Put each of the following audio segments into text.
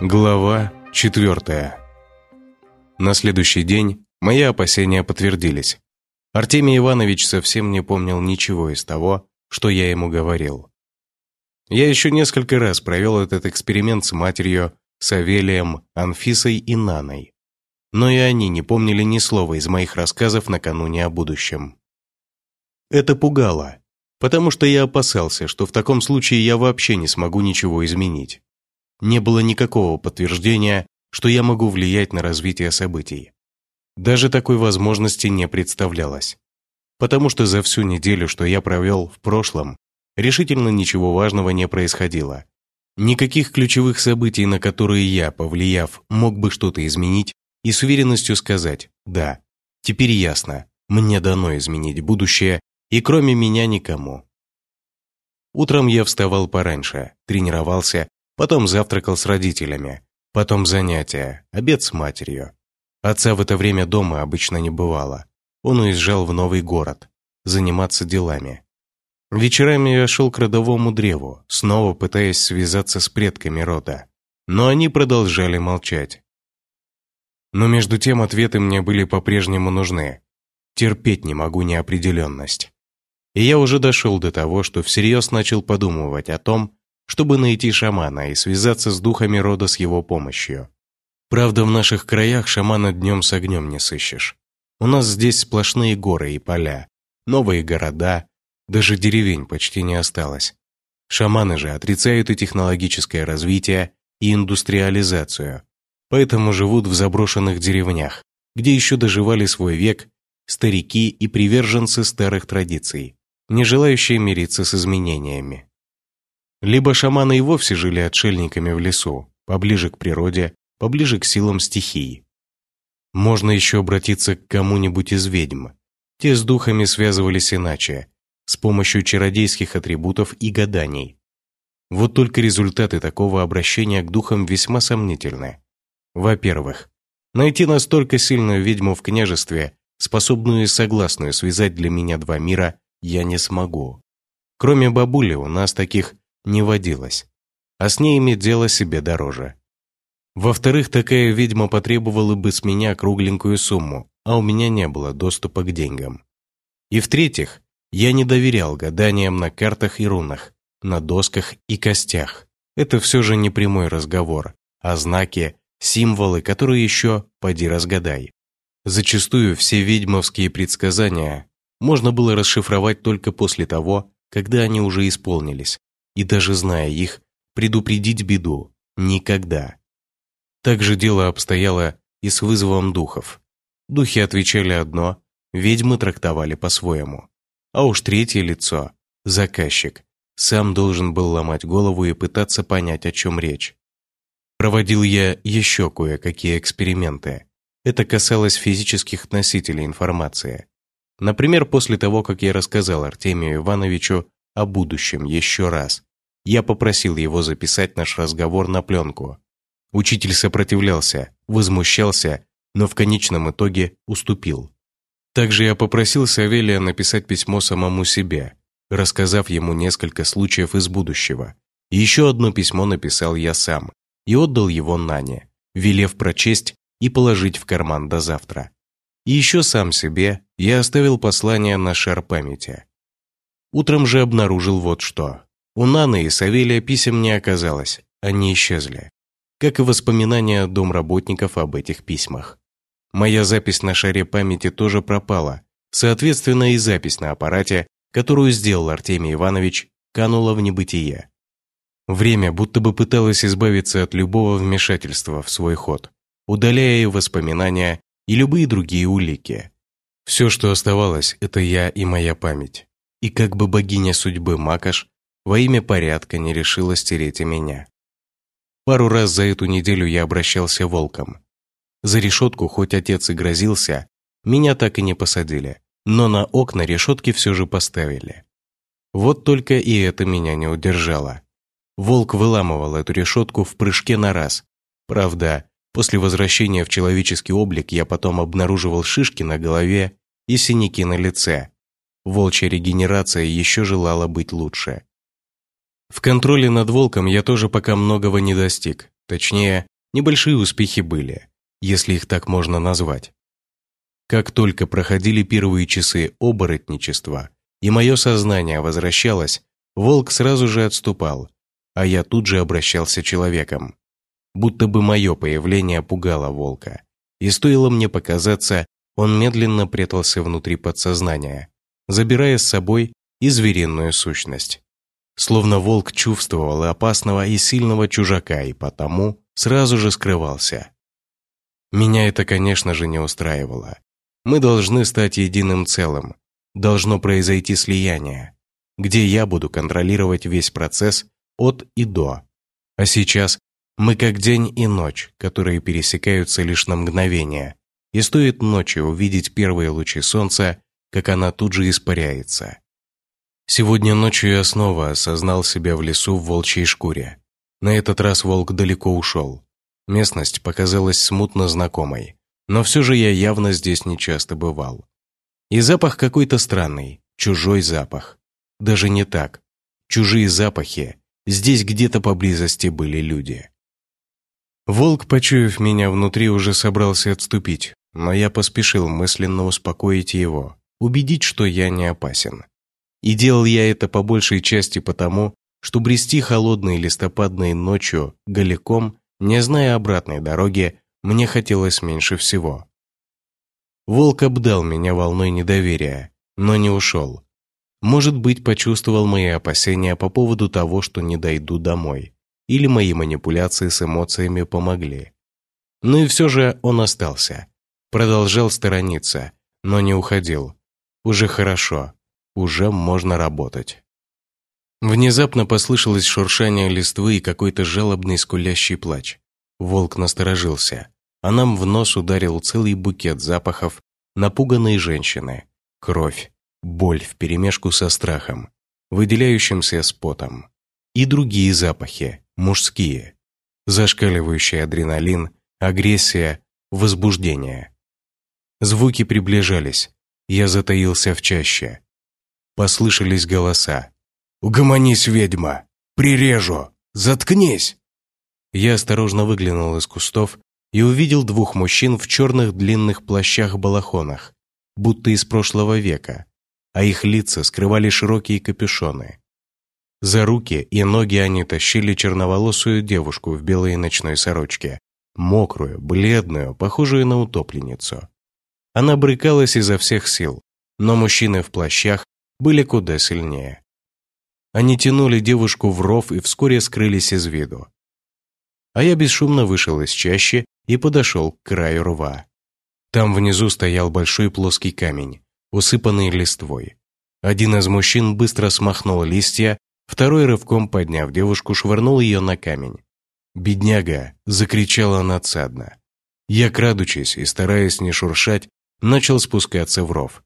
Глава четвертая. На следующий день мои опасения подтвердились. Артемий Иванович совсем не помнил ничего из того, что я ему говорил. Я еще несколько раз провел этот эксперимент с матерью, Савелием, Анфисой и Наной. Но и они не помнили ни слова из моих рассказов накануне о будущем. Это пугало, потому что я опасался, что в таком случае я вообще не смогу ничего изменить не было никакого подтверждения, что я могу влиять на развитие событий. Даже такой возможности не представлялось. Потому что за всю неделю, что я провел в прошлом, решительно ничего важного не происходило. Никаких ключевых событий, на которые я, повлияв, мог бы что-то изменить и с уверенностью сказать «да». Теперь ясно, мне дано изменить будущее, и кроме меня никому. Утром я вставал пораньше, тренировался Потом завтракал с родителями. Потом занятия, обед с матерью. Отца в это время дома обычно не бывало. Он уезжал в новый город, заниматься делами. Вечерами я шел к родовому древу, снова пытаясь связаться с предками рода. Но они продолжали молчать. Но между тем ответы мне были по-прежнему нужны. Терпеть не могу неопределенность. И я уже дошел до того, что всерьез начал подумывать о том, чтобы найти шамана и связаться с духами рода с его помощью. Правда, в наших краях шамана днем с огнем не сыщешь. У нас здесь сплошные горы и поля, новые города, даже деревень почти не осталось. Шаманы же отрицают и технологическое развитие, и индустриализацию, поэтому живут в заброшенных деревнях, где еще доживали свой век старики и приверженцы старых традиций, не желающие мириться с изменениями. Либо шаманы и вовсе жили отшельниками в лесу, поближе к природе, поближе к силам стихий. Можно еще обратиться к кому-нибудь из ведьм. Те с духами связывались иначе, с помощью чародейских атрибутов и гаданий. Вот только результаты такого обращения к духам весьма сомнительны. Во-первых, найти настолько сильную ведьму в княжестве, способную и согласную связать для меня два мира, я не смогу. Кроме бабули, у нас таких не водилось, а с ней иметь дело себе дороже. Во-вторых, такая ведьма потребовала бы с меня кругленькую сумму, а у меня не было доступа к деньгам. И в-третьих, я не доверял гаданиям на картах и рунах, на досках и костях. Это все же не прямой разговор, а знаки, символы, которые еще поди разгадай. Зачастую все ведьмовские предсказания можно было расшифровать только после того, когда они уже исполнились, и даже зная их, предупредить беду никогда. Так же дело обстояло и с вызовом духов. Духи отвечали одно, ведьмы трактовали по-своему. А уж третье лицо, заказчик, сам должен был ломать голову и пытаться понять, о чем речь. Проводил я еще кое-какие эксперименты. Это касалось физических носителей информации. Например, после того, как я рассказал Артемию Ивановичу о будущем еще раз. Я попросил его записать наш разговор на пленку. Учитель сопротивлялся, возмущался, но в конечном итоге уступил. Также я попросил Савелия написать письмо самому себе, рассказав ему несколько случаев из будущего. еще одно письмо написал я сам и отдал его Нане, велев прочесть и положить в карман до завтра. Еще сам себе я оставил послание на шар памяти. Утром же обнаружил вот что. У Наны и Савелия писем не оказалось, они исчезли. Как и воспоминания домработников об этих письмах. Моя запись на шаре памяти тоже пропала. Соответственно, и запись на аппарате, которую сделал Артемий Иванович, канула в небытие. Время будто бы пыталось избавиться от любого вмешательства в свой ход, удаляя и воспоминания, и любые другие улики. Все, что оставалось, это я и моя память. И как бы богиня судьбы Макаш во имя порядка не решила стереть и меня. Пару раз за эту неделю я обращался волком. За решетку, хоть отец и грозился, меня так и не посадили, но на окна решетки все же поставили. Вот только и это меня не удержало. Волк выламывал эту решетку в прыжке на раз. Правда, после возвращения в человеческий облик я потом обнаруживал шишки на голове и синяки на лице, волчья регенерация еще желала быть лучше. В контроле над волком я тоже пока многого не достиг. Точнее, небольшие успехи были, если их так можно назвать. Как только проходили первые часы оборотничества, и мое сознание возвращалось, волк сразу же отступал, а я тут же обращался человеком. Будто бы мое появление пугало волка. И стоило мне показаться, он медленно прятался внутри подсознания, забирая с собой и звериную сущность. Словно волк чувствовал опасного и сильного чужака и потому сразу же скрывался. Меня это, конечно же, не устраивало. Мы должны стать единым целым. Должно произойти слияние, где я буду контролировать весь процесс от и до. А сейчас мы как день и ночь, которые пересекаются лишь на мгновение, и стоит ночью увидеть первые лучи солнца, как она тут же испаряется. Сегодня ночью я снова осознал себя в лесу в волчьей шкуре. На этот раз волк далеко ушел. Местность показалась смутно знакомой, но все же я явно здесь не часто бывал. И запах какой-то странный, чужой запах. Даже не так. Чужие запахи. Здесь где-то поблизости были люди. Волк, почуяв меня внутри, уже собрался отступить, но я поспешил мысленно успокоить его, убедить, что я не опасен. И делал я это по большей части потому, что брести холодной листопадной ночью голиком, не зная обратной дороги, мне хотелось меньше всего. Волк обдал меня волной недоверия, но не ушел. Может быть, почувствовал мои опасения по поводу того, что не дойду домой, или мои манипуляции с эмоциями помогли. Но и все же он остался. Продолжал сторониться, но не уходил. Уже хорошо, уже можно работать. Внезапно послышалось шуршание листвы и какой-то жалобный скулящий плач. Волк насторожился, а нам в нос ударил целый букет запахов напуганной женщины, кровь, боль вперемешку со страхом, выделяющимся с потом, и другие запахи, мужские, зашкаливающий адреналин, агрессия, возбуждение. Звуки приближались, я затаился в чаще. Послышались голоса. «Угомонись, ведьма! Прирежу! Заткнись!» Я осторожно выглянул из кустов и увидел двух мужчин в черных длинных плащах-балахонах, будто из прошлого века, а их лица скрывали широкие капюшоны. За руки и ноги они тащили черноволосую девушку в белой ночной сорочке, мокрую, бледную, похожую на утопленницу. Она брыкалась изо всех сил, но мужчины в плащах были куда сильнее. Они тянули девушку в ров и вскоре скрылись из виду. А я бесшумно вышел из чащи и подошел к краю рва. Там внизу стоял большой плоский камень, усыпанный листвой. Один из мужчин быстро смахнул листья, второй рывком подняв девушку, швырнул ее на камень. «Бедняга!» – закричала надсадно. Я, крадучись и стараясь не шуршать, начал спускаться в ров.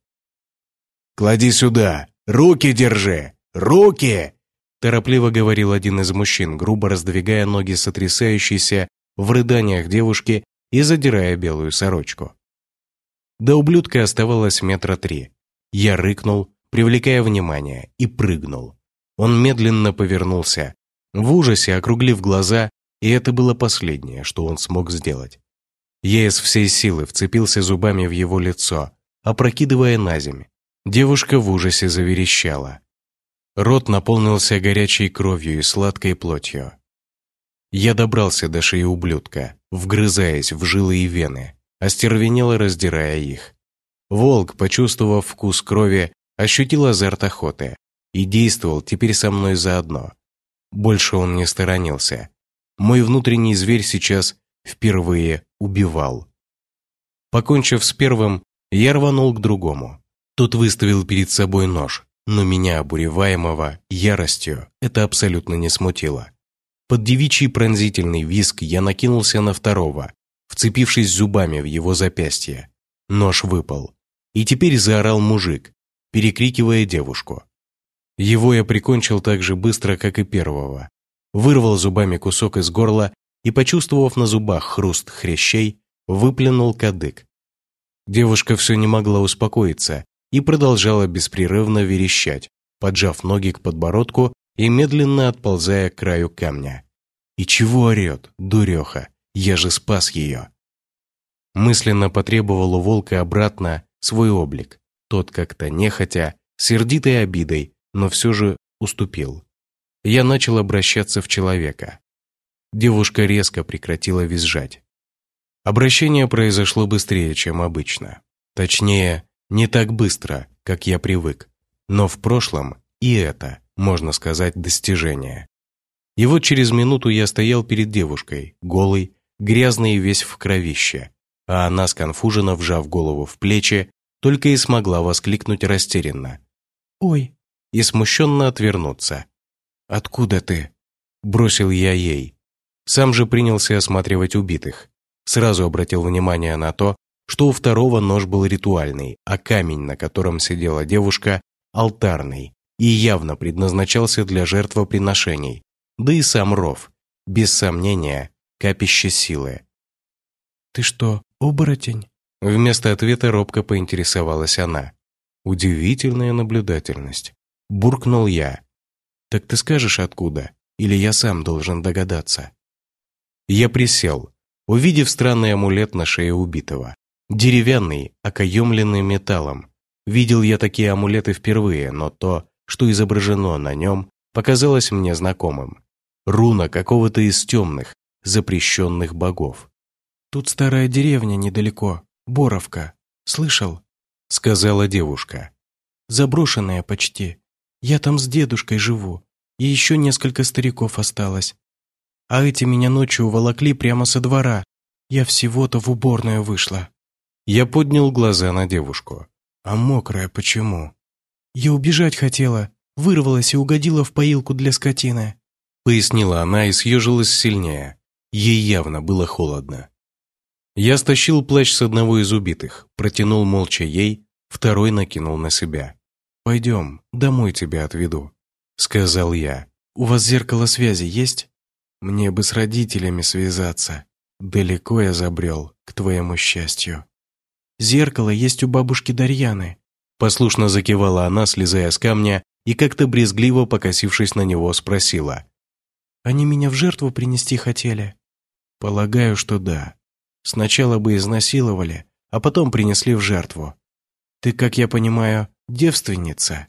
«Клади сюда! Руки держи! Руки!» Торопливо говорил один из мужчин, грубо раздвигая ноги сотрясающейся в рыданиях девушки и задирая белую сорочку. До ублюдка оставалось метра три. Я рыкнул, привлекая внимание, и прыгнул. Он медленно повернулся, в ужасе округлив глаза, и это было последнее, что он смог сделать. Я из всей силы вцепился зубами в его лицо, опрокидывая на земь. Девушка в ужасе заверещала. Рот наполнился горячей кровью и сладкой плотью. Я добрался до шеи ублюдка, вгрызаясь в жилы и вены, остервенело раздирая их. Волк, почувствовав вкус крови, ощутил азарт охоты и действовал теперь со мной заодно. Больше он не сторонился. Мой внутренний зверь сейчас впервые убивал. Покончив с первым, я рванул к другому. Тот выставил перед собой нож, но меня, обуреваемого яростью, это абсолютно не смутило. Под девичий пронзительный виск я накинулся на второго, вцепившись зубами в его запястье. Нож выпал. И теперь заорал мужик, перекрикивая девушку. Его я прикончил так же быстро, как и первого. Вырвал зубами кусок из горла и, почувствовав на зубах хруст хрящей, выплюнул кадык. Девушка все не могла успокоиться и продолжала беспрерывно верещать, поджав ноги к подбородку и медленно отползая к краю камня. И чего орет, дуреха? Я же спас ее. Мысленно потребовал у волка обратно свой облик. Тот как-то нехотя, сердитой обидой, но все же уступил. Я начал обращаться в человека. Девушка резко прекратила визжать. Обращение произошло быстрее, чем обычно. Точнее, не так быстро, как я привык. Но в прошлом и это, можно сказать, достижение. И вот через минуту я стоял перед девушкой, голый, грязный и весь в кровище, а она, сконфуженно вжав голову в плечи, только и смогла воскликнуть растерянно. «Ой!» И смущенно отвернуться. «Откуда ты?» – бросил я ей. Сам же принялся осматривать убитых. Сразу обратил внимание на то, что у второго нож был ритуальный, а камень, на котором сидела девушка, алтарный и явно предназначался для жертвоприношений, да и сам ров, без сомнения, капище силы. «Ты что, оборотень?» Вместо ответа робко поинтересовалась она. Удивительная наблюдательность. Буркнул я. «Так ты скажешь, откуда? Или я сам должен догадаться?» Я присел, увидев странный амулет на шее убитого. Деревянный, окаемленный металлом. Видел я такие амулеты впервые, но то, что изображено на нем, показалось мне знакомым. Руна какого-то из темных, запрещенных богов. «Тут старая деревня недалеко, Боровка. Слышал?» — сказала девушка. «Заброшенная почти. Я там с дедушкой живу, и еще несколько стариков осталось. А эти меня ночью уволокли прямо со двора. Я всего-то в уборную вышла». Я поднял глаза на девушку. «А мокрая почему?» «Я убежать хотела, вырвалась и угодила в поилку для скотины», пояснила она и съежилась сильнее. Ей явно было холодно. Я стащил плащ с одного из убитых, протянул молча ей, второй накинул на себя. «Пойдем, домой тебя отведу», — сказал я. «У вас зеркало связи есть? Мне бы с родителями связаться. Далеко я забрел, к твоему счастью». «Зеркало есть у бабушки Дарьяны», — послушно закивала она, слезая с камня, и как-то брезгливо покосившись на него, спросила. «Они меня в жертву принести хотели?» «Полагаю, что да», Сначала бы изнасиловали, а потом принесли в жертву. Ты, как я понимаю, девственница?»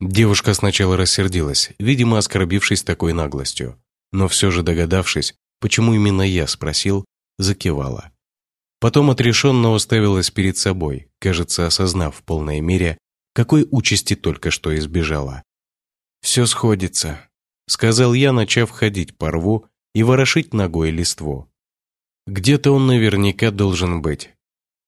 Девушка сначала рассердилась, видимо, оскорбившись такой наглостью, но все же догадавшись, почему именно я спросил, закивала. Потом отрешенно уставилась перед собой, кажется, осознав в полной мере, какой участи только что избежала. «Все сходится», — сказал я, начав ходить по рву и ворошить ногой листву. Где-то он наверняка должен быть.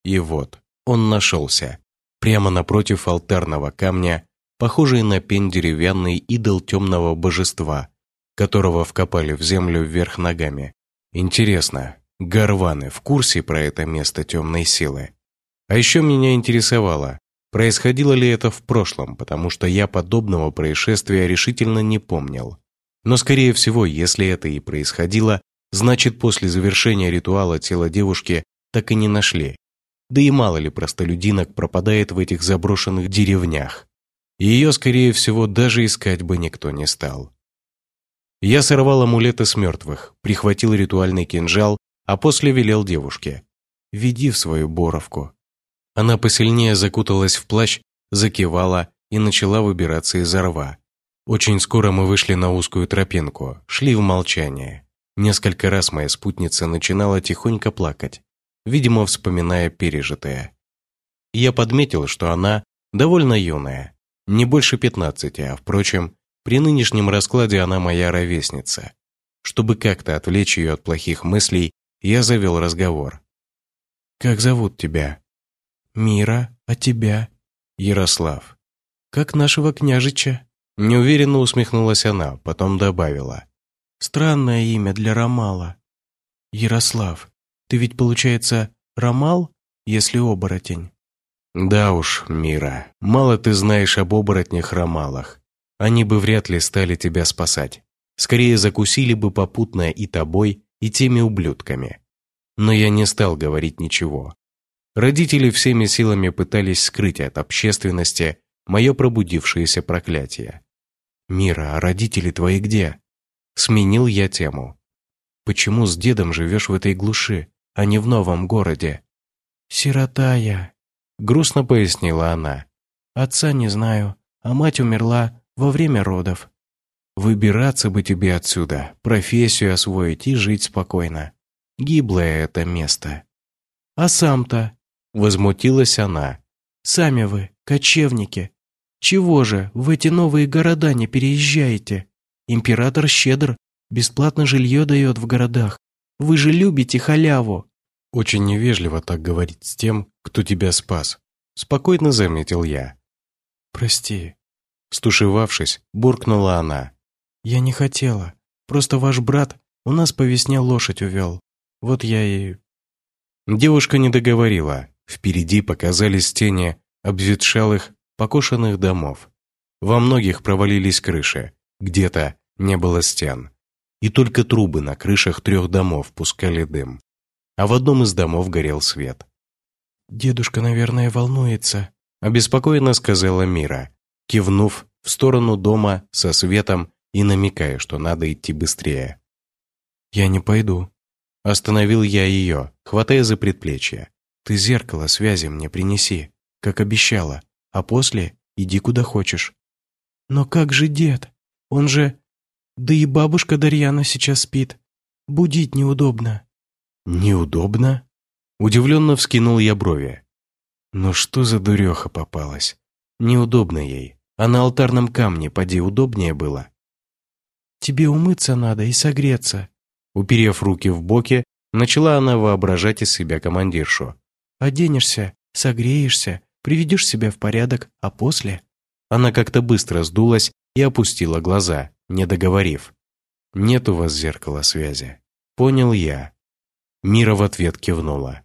И вот, он нашелся. Прямо напротив алтарного камня, похожий на пень деревянный идол темного божества, которого вкопали в землю вверх ногами. Интересно, Гарваны в курсе про это место темной силы? А еще меня интересовало, происходило ли это в прошлом, потому что я подобного происшествия решительно не помнил. Но, скорее всего, если это и происходило, Значит, после завершения ритуала тело девушки так и не нашли. Да и мало ли простолюдинок пропадает в этих заброшенных деревнях. Ее, скорее всего, даже искать бы никто не стал. Я сорвал амулеты с мертвых, прихватил ритуальный кинжал, а после велел девушке. «Веди в свою боровку». Она посильнее закуталась в плащ, закивала и начала выбираться из рва. Очень скоро мы вышли на узкую тропинку, шли в молчание. Несколько раз моя спутница начинала тихонько плакать, видимо, вспоминая пережитое. Я подметил, что она довольно юная, не больше пятнадцати, а, впрочем, при нынешнем раскладе она моя ровесница. Чтобы как-то отвлечь ее от плохих мыслей, я завел разговор. «Как зовут тебя?» «Мира, а тебя?» «Ярослав». «Как нашего княжича?» Неуверенно усмехнулась она, потом добавила. Странное имя для Ромала. Ярослав, ты ведь, получается, Ромал, если оборотень? Да уж, Мира, мало ты знаешь об оборотнях-ромалах. Они бы вряд ли стали тебя спасать. Скорее закусили бы попутно и тобой, и теми ублюдками. Но я не стал говорить ничего. Родители всеми силами пытались скрыть от общественности мое пробудившееся проклятие. «Мира, а родители твои где?» Сменил я тему. «Почему с дедом живешь в этой глуши, а не в новом городе?» «Сирота я», — грустно пояснила она. «Отца не знаю, а мать умерла во время родов». «Выбираться бы тебе отсюда, профессию освоить и жить спокойно. Гиблое это место». «А сам-то?» — возмутилась она. «Сами вы, кочевники. Чего же в эти новые города не переезжаете? Император щедр, бесплатно жилье дает в городах. Вы же любите халяву». «Очень невежливо так говорить с тем, кто тебя спас», — спокойно заметил я. «Прости». Стушевавшись, буркнула она. «Я не хотела. Просто ваш брат у нас по весне лошадь увел. Вот я и...» Девушка не договорила. Впереди показались тени обветшалых, покошенных домов. Во многих провалились крыши, где-то не было стен. И только трубы на крышах трех домов пускали дым. А в одном из домов горел свет. «Дедушка, наверное, волнуется», – обеспокоенно сказала Мира, кивнув в сторону дома со светом и намекая, что надо идти быстрее. «Я не пойду». Остановил я ее, хватая за предплечье. «Ты зеркало связи мне принеси, как обещала, а после иди куда хочешь». «Но как же дед? Он же... Да и бабушка Дарьяна сейчас спит. Будить неудобно». «Неудобно?» Удивленно вскинул я брови. «Ну что за дуреха попалась? Неудобно ей. А на алтарном камне поди удобнее было». «Тебе умыться надо и согреться». Уперев руки в боки, начала она воображать из себя командиршу. «Оденешься, согреешься, приведешь себя в порядок, а после...» Она как-то быстро сдулась и опустила глаза, не договорив. «Нет у вас зеркала связи». Понял я. Мира в ответ кивнула.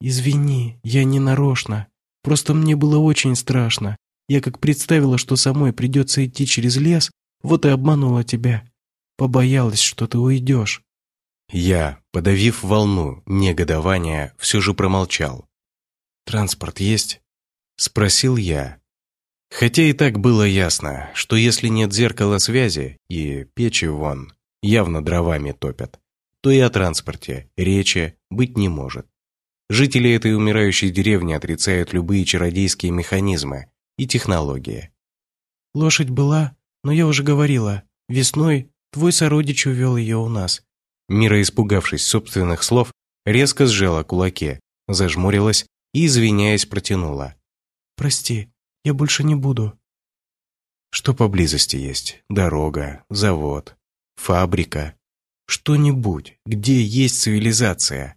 «Извини, я не нарочно. Просто мне было очень страшно. Я как представила, что самой придется идти через лес, вот и обманула тебя. Побоялась, что ты уйдешь». Я, подавив волну негодования, все же промолчал. «Транспорт есть?» – спросил я. Хотя и так было ясно, что если нет зеркала связи и печи вон, явно дровами топят, то и о транспорте речи быть не может. Жители этой умирающей деревни отрицают любые чародейские механизмы и технологии. «Лошадь была, но я уже говорила, весной твой сородич увел ее у нас». Мира, испугавшись собственных слов, резко сжала кулаки, зажмурилась и, извиняясь, протянула. «Прости, я больше не буду». Что поблизости есть? Дорога, завод, фабрика. Что-нибудь, где есть цивилизация.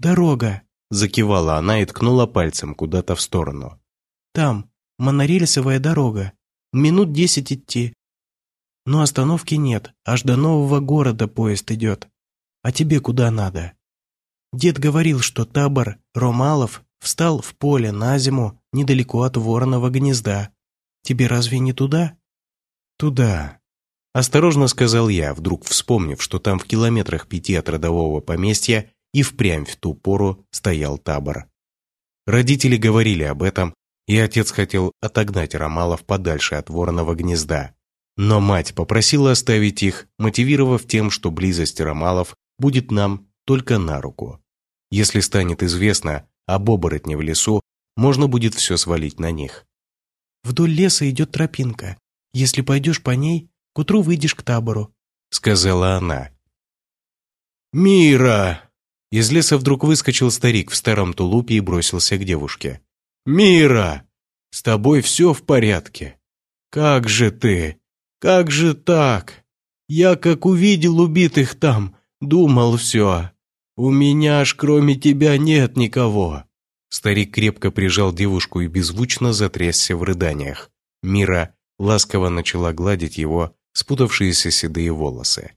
«Дорога!» – закивала она и ткнула пальцем куда-то в сторону. «Там, монорельсовая дорога. Минут десять идти. Но остановки нет, аж до нового города поезд идет. А тебе куда надо?» Дед говорил, что табор Ромалов встал в поле на зиму недалеко от вороного гнезда. Тебе разве не туда? Туда. Осторожно сказал я, вдруг вспомнив, что там в километрах пяти от родового поместья и впрямь в ту пору стоял табор. Родители говорили об этом, и отец хотел отогнать Ромалов подальше от вороного гнезда. Но мать попросила оставить их, мотивировав тем, что близость Ромалов будет нам только на руку. Если станет известно об оборотне в лесу, можно будет все свалить на них. «Вдоль леса идет тропинка. Если пойдешь по ней, к утру выйдешь к табору», — сказала она. «Мира!» Из леса вдруг выскочил старик в старом тулупе и бросился к девушке. «Мира! С тобой все в порядке? Как же ты? Как же так? Я как увидел убитых там, думал все. У меня аж кроме тебя нет никого». Старик крепко прижал девушку и беззвучно затрясся в рыданиях. Мира ласково начала гладить его спутавшиеся седые волосы.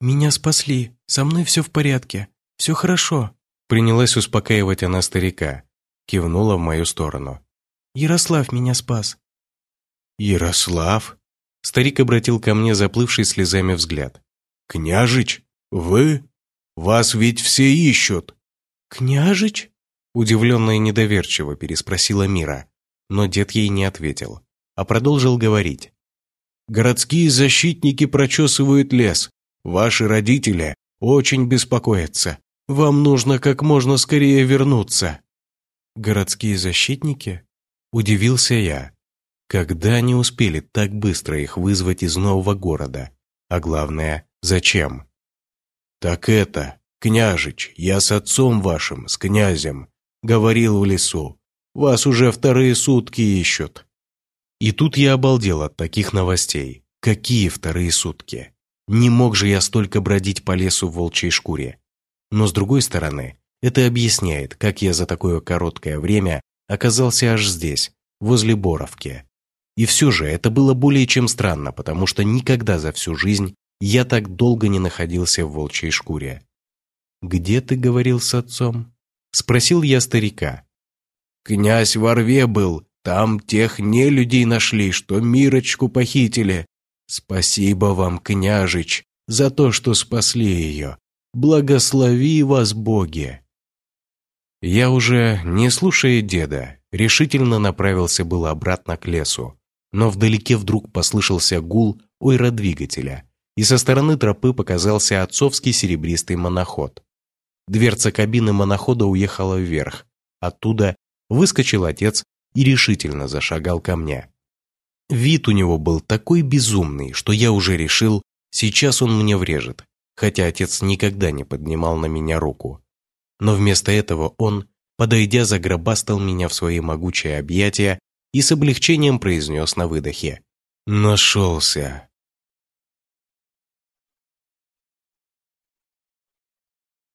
«Меня спасли, со мной все в порядке. Все хорошо», — принялась успокаивать она старика, кивнула в мою сторону. «Ярослав меня спас». «Ярослав?» Старик обратил ко мне заплывший слезами взгляд. «Княжич, вы? Вас ведь все ищут!» «Княжич?» Удивленно и недоверчиво переспросила Мира, но дед ей не ответил, а продолжил говорить. Городские защитники прочесывают лес. Ваши родители очень беспокоятся. Вам нужно как можно скорее вернуться». «Городские защитники?» Удивился я. Когда они успели так быстро их вызвать из нового города? А главное, зачем? «Так это, княжич, я с отцом вашим, с князем, говорил в лесу. Вас уже вторые сутки ищут». И тут я обалдел от таких новостей. Какие вторые сутки? Не мог же я столько бродить по лесу в волчьей шкуре. Но с другой стороны, это объясняет, как я за такое короткое время оказался аж здесь, возле Боровки. И все же это было более чем странно, потому что никогда за всю жизнь я так долго не находился в волчьей шкуре. «Где ты говорил с отцом?» – спросил я старика. «Князь в Орве был, там тех не людей нашли, что Мирочку похитили. Спасибо вам, княжич, за то, что спасли ее. Благослови вас, боги!» Я уже, не слушая деда, решительно направился было обратно к лесу, но вдалеке вдруг послышался гул ойродвигателя, и со стороны тропы показался отцовский серебристый моноход. Дверца кабины монохода уехала вверх. Оттуда выскочил отец и решительно зашагал ко мне. Вид у него был такой безумный, что я уже решил, сейчас он мне врежет, хотя отец никогда не поднимал на меня руку. Но вместо этого он, подойдя, загробастал меня в свои могучие объятия и с облегчением произнес на выдохе. «Нашелся!